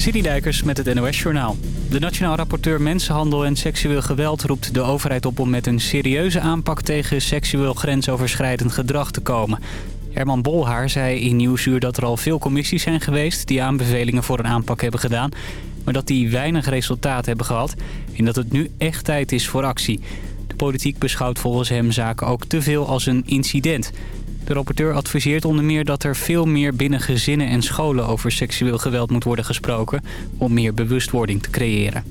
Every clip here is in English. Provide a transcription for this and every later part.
Dijkers met het NOS Journaal. De Nationaal Rapporteur Mensenhandel en Seksueel Geweld roept de overheid op om met een serieuze aanpak tegen seksueel grensoverschrijdend gedrag te komen. Herman Bolhaar zei in Nieuwsuur dat er al veel commissies zijn geweest die aanbevelingen voor een aanpak hebben gedaan. Maar dat die weinig resultaat hebben gehad en dat het nu echt tijd is voor actie. De politiek beschouwt volgens hem zaken ook te veel als een incident. De rapporteur adviseert onder meer dat er veel meer binnen gezinnen en scholen over seksueel geweld moet worden gesproken om meer bewustwording te creëren.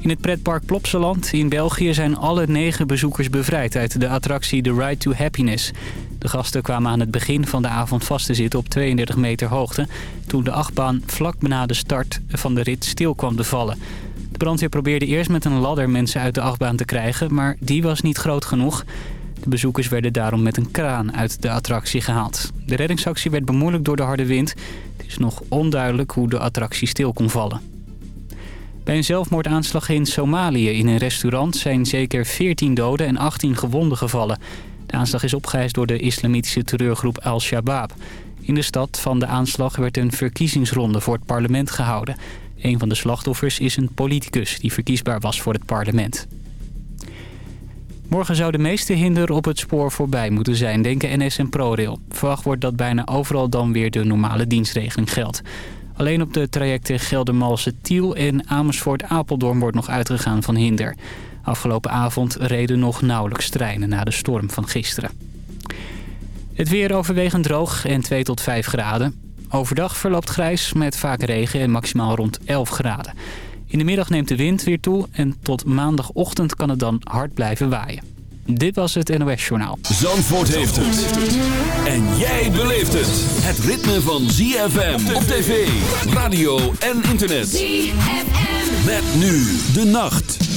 In het pretpark Plopsaland in België zijn alle negen bezoekers bevrijd uit de attractie The Ride to Happiness. De gasten kwamen aan het begin van de avond vast te zitten op 32 meter hoogte... toen de achtbaan vlak na de start van de rit stil kwam te vallen. De brandweer probeerde eerst met een ladder mensen uit de achtbaan te krijgen... maar die was niet groot genoeg. De bezoekers werden daarom met een kraan uit de attractie gehaald. De reddingsactie werd bemoeilijkt door de harde wind. Het is nog onduidelijk hoe de attractie stil kon vallen. Bij een zelfmoordaanslag in Somalië in een restaurant zijn zeker 14 doden en 18 gewonden gevallen. De aanslag is opgeëist door de islamitische terreurgroep Al-Shabaab. In de stad van de aanslag werd een verkiezingsronde voor het parlement gehouden. Een van de slachtoffers is een politicus die verkiesbaar was voor het parlement. Morgen zou de meeste hinder op het spoor voorbij moeten zijn, denken NS en ProRail. Verwacht wordt dat bijna overal dan weer de normale dienstregeling geldt. Alleen op de trajecten Geldermalsen-Tiel en Amersfoort-Apeldoorn wordt nog uitgegaan van hinder. Afgelopen avond reden nog nauwelijks treinen na de storm van gisteren. Het weer overwegend droog en 2 tot 5 graden. Overdag verloopt grijs met vaak regen en maximaal rond 11 graden. In de middag neemt de wind weer toe en tot maandagochtend kan het dan hard blijven waaien. Dit was het NOS Journaal. Zandvoort heeft het. En jij beleeft het. Het ritme van ZFM op tv, radio en internet. ZFM. Met nu de nacht.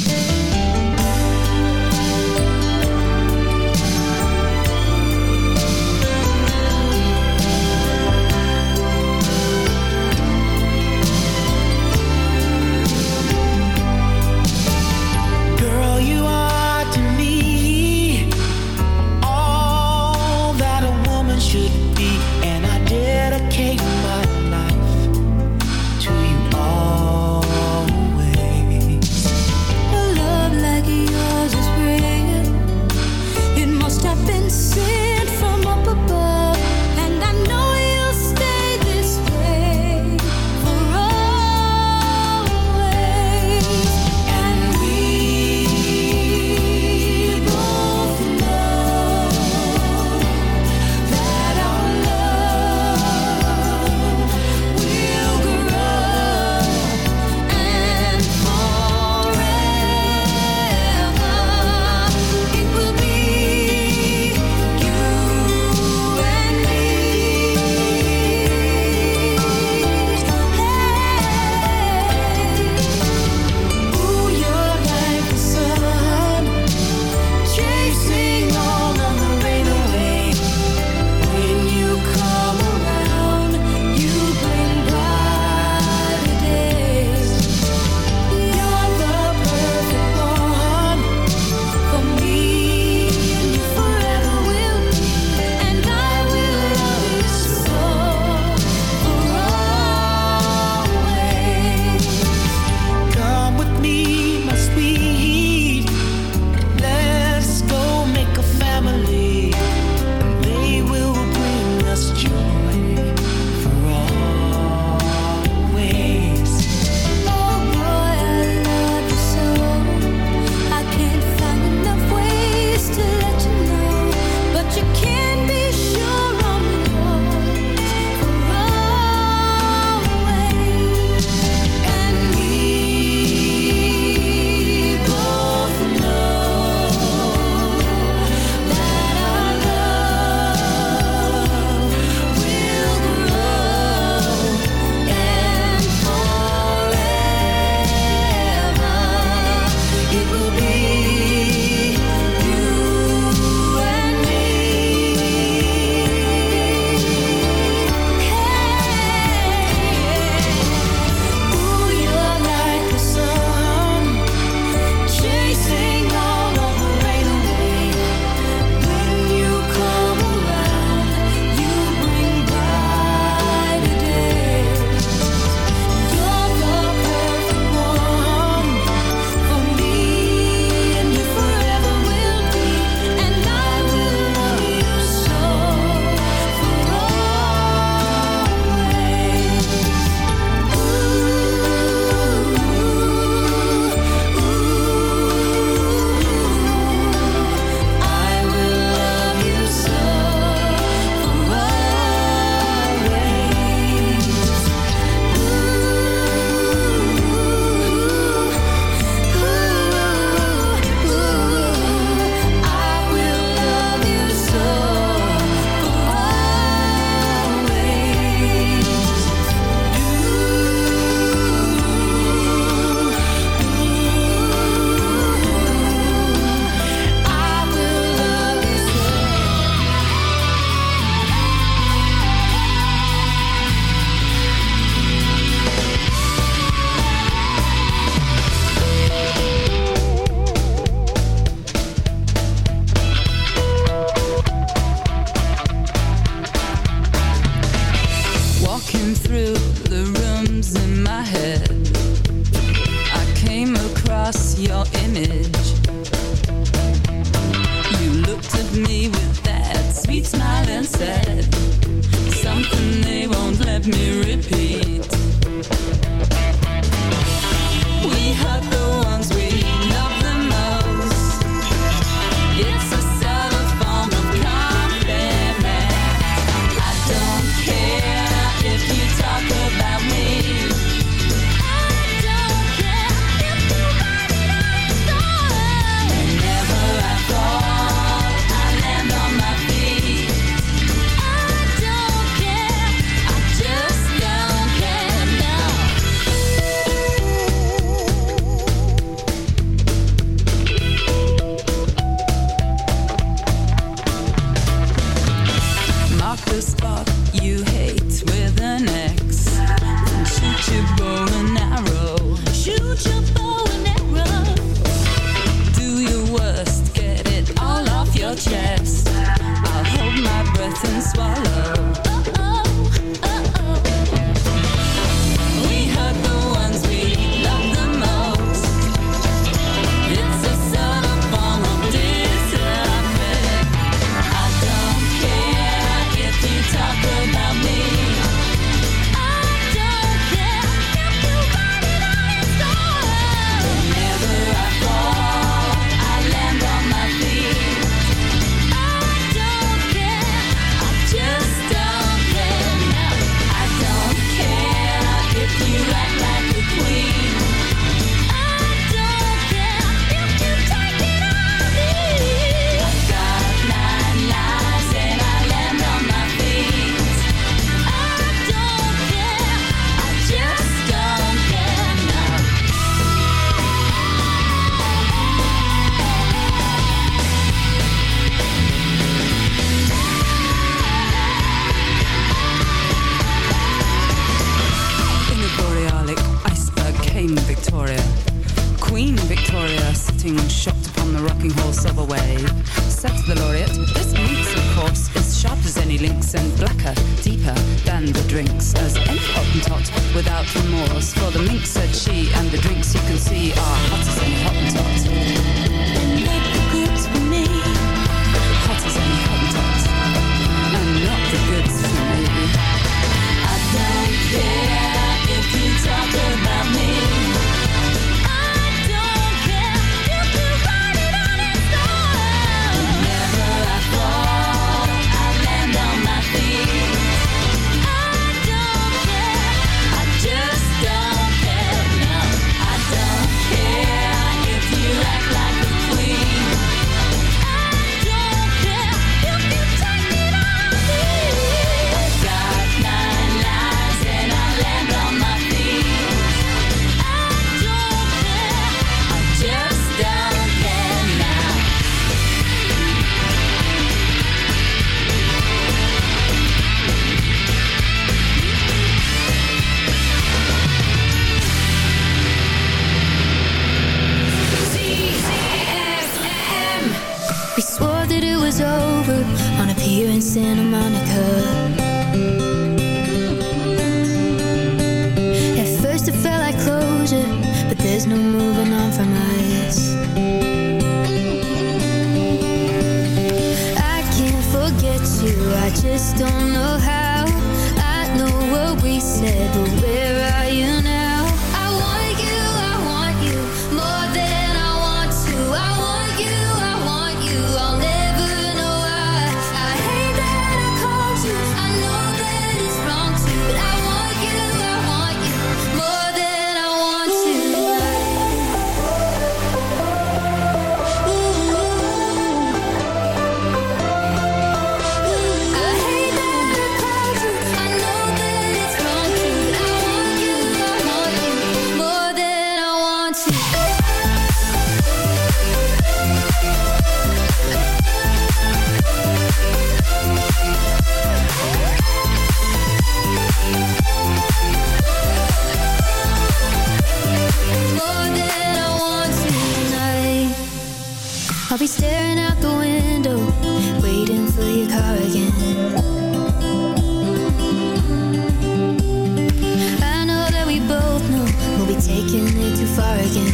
taking it too far again.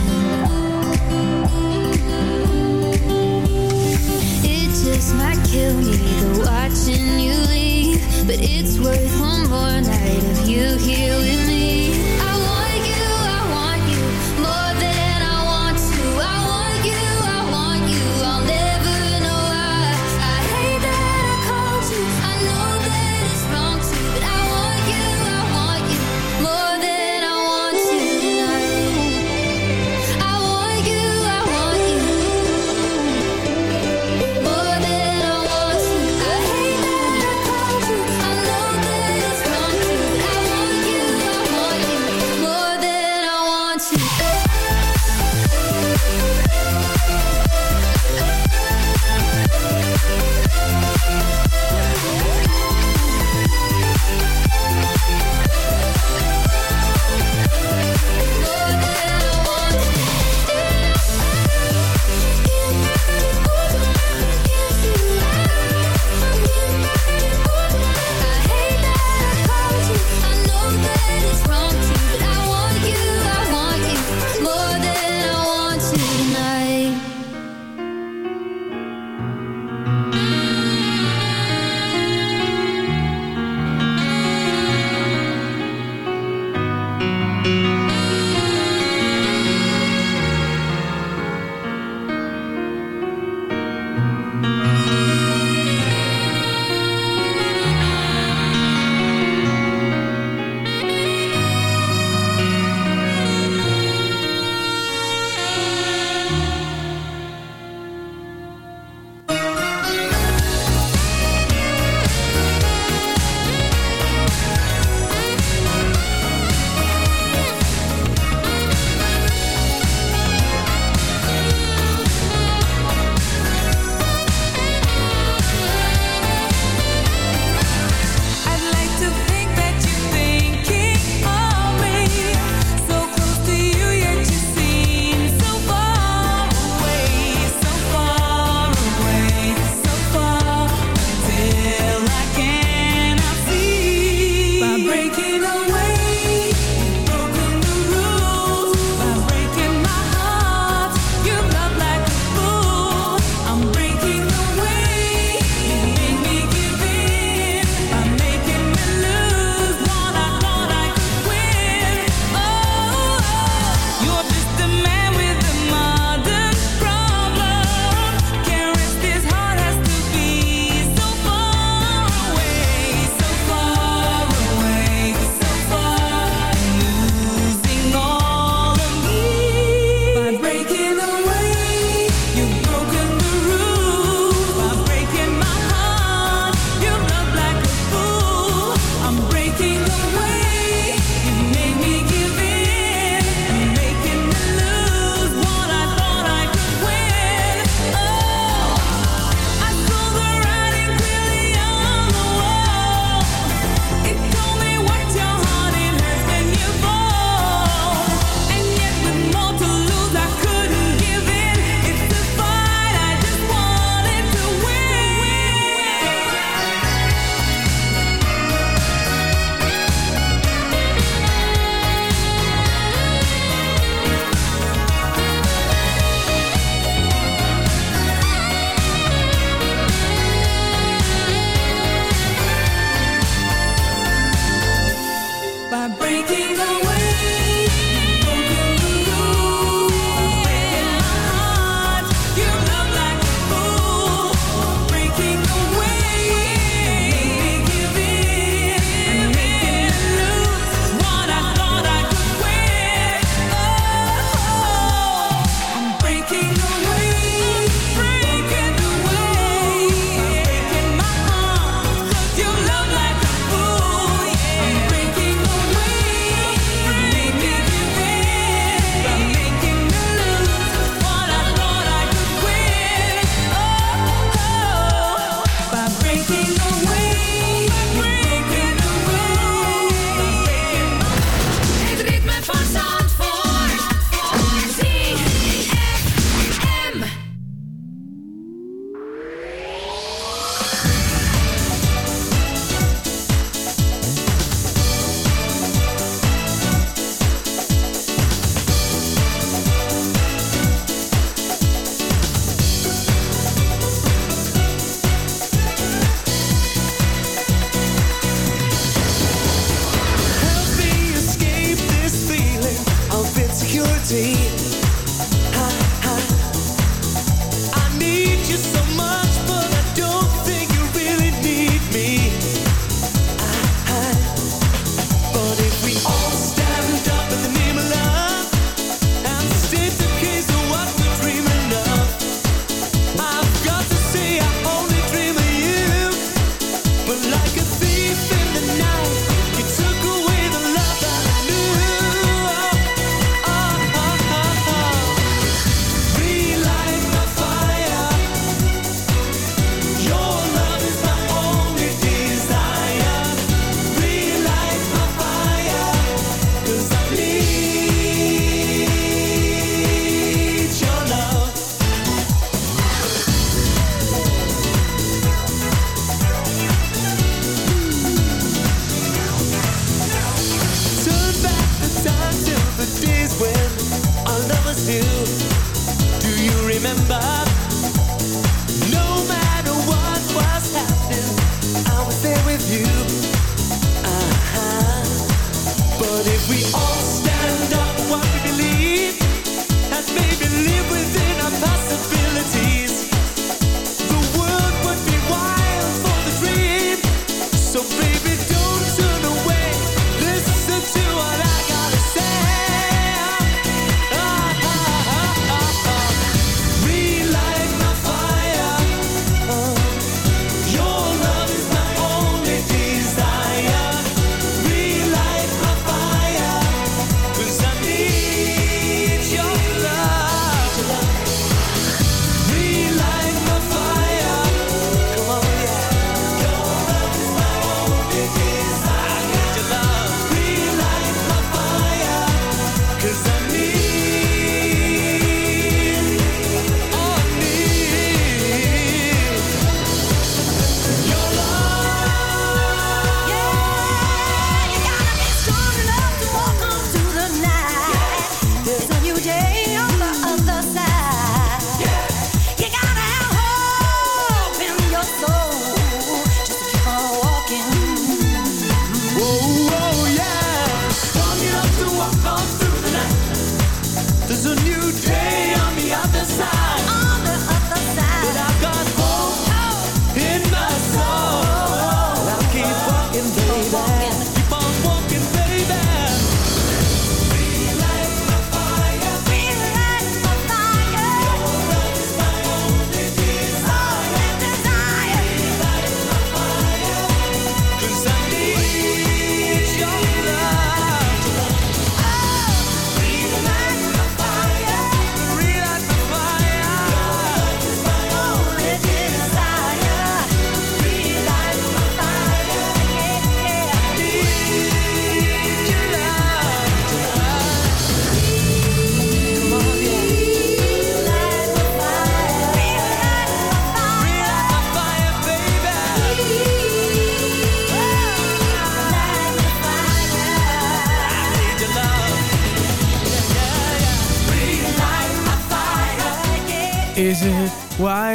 It just might kill me, the watching you leave. But it's worth one more night of you here with me.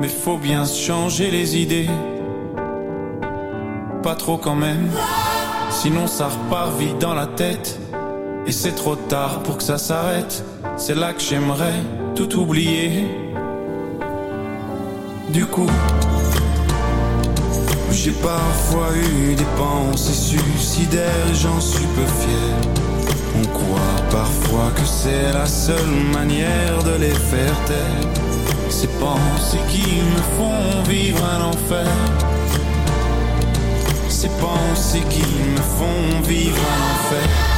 Mais faut bien changer les idées. Pas trop quand même, sinon ça repart vite dans la tête. Et c'est trop tard pour que ça s'arrête. C'est là que j'aimerais tout oublier. Du coup, j'ai parfois eu des pensées suicidaires, j'en suis peu fier. On croit parfois que c'est la seule manière de les faire taire. Ces pensées qui me font vivre un enfer. Ces pensées qui me font vivre un enfer.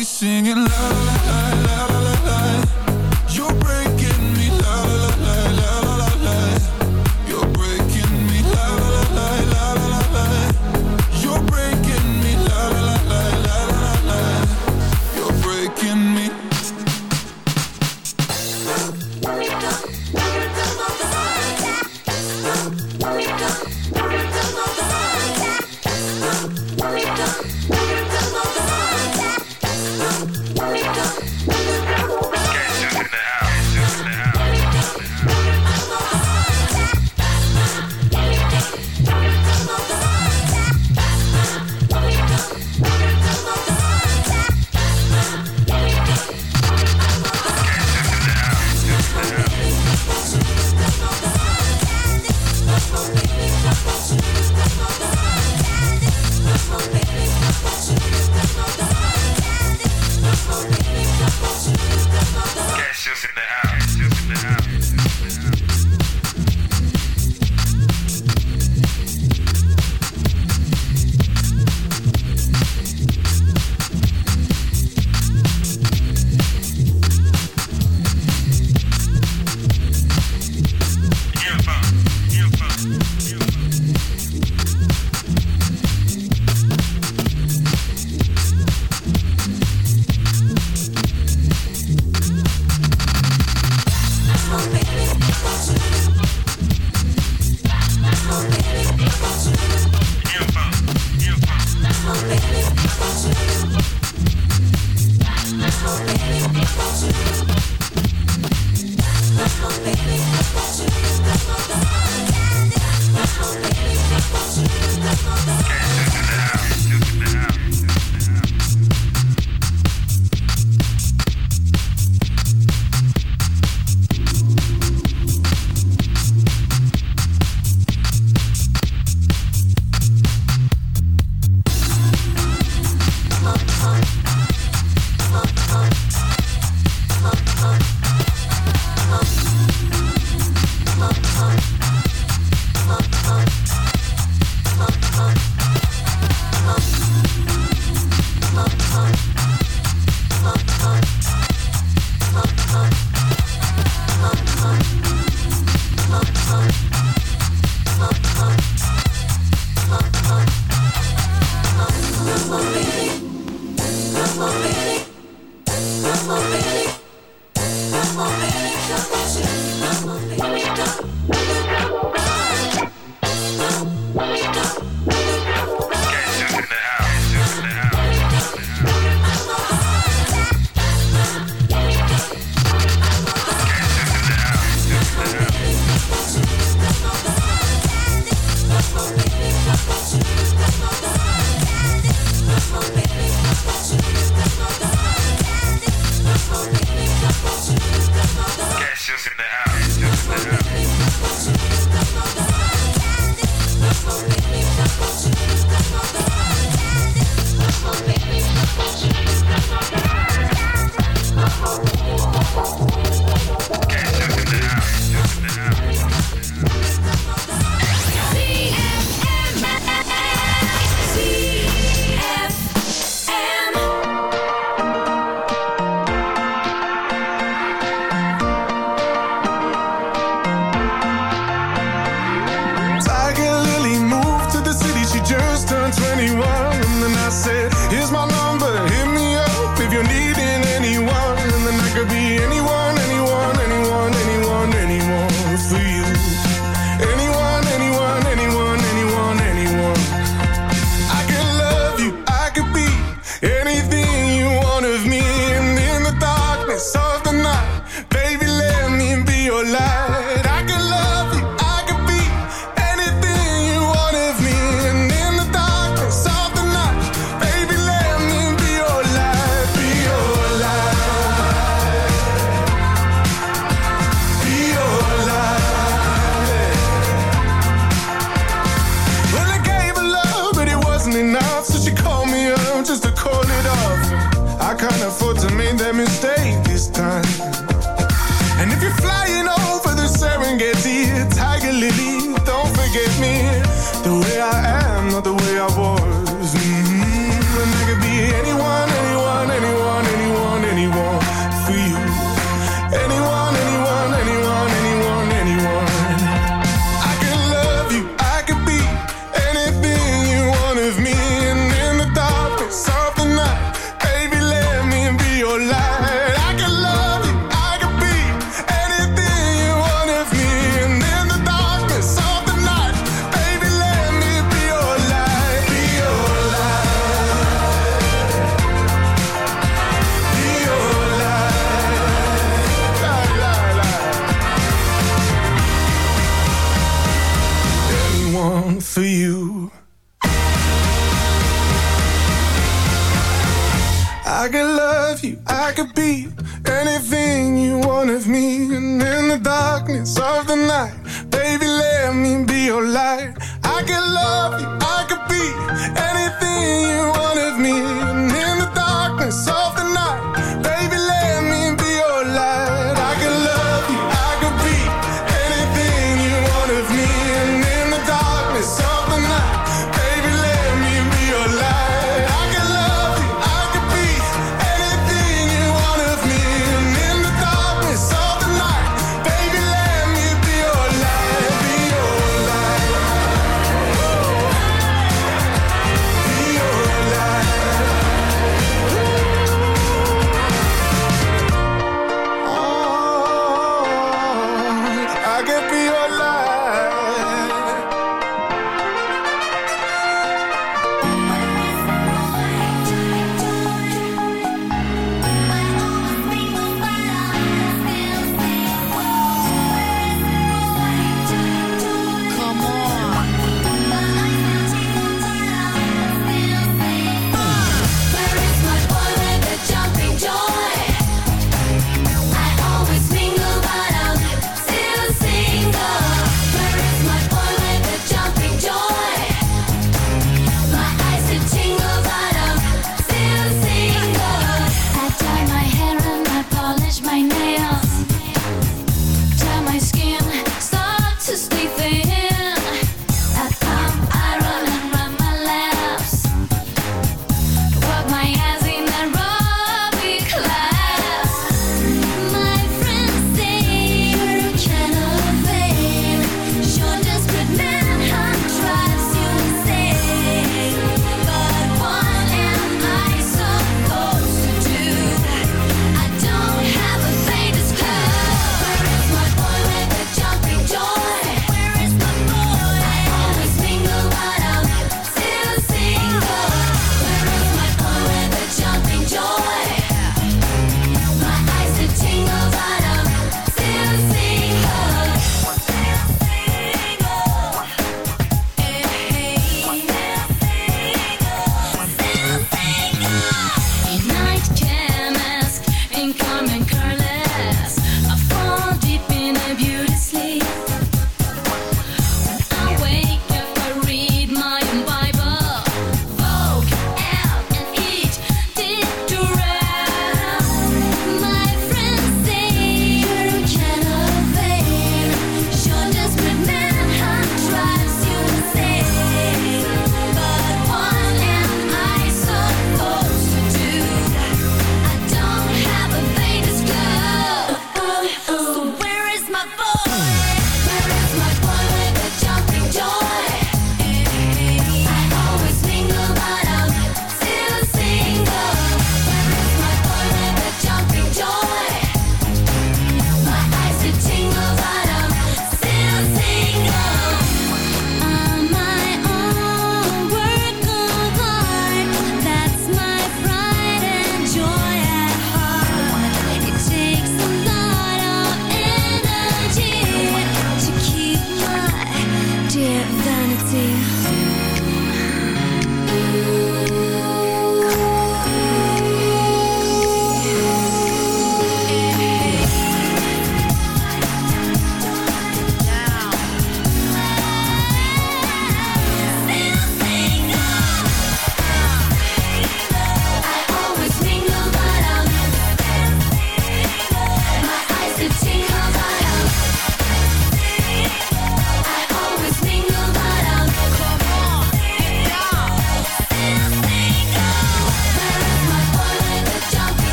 be singing la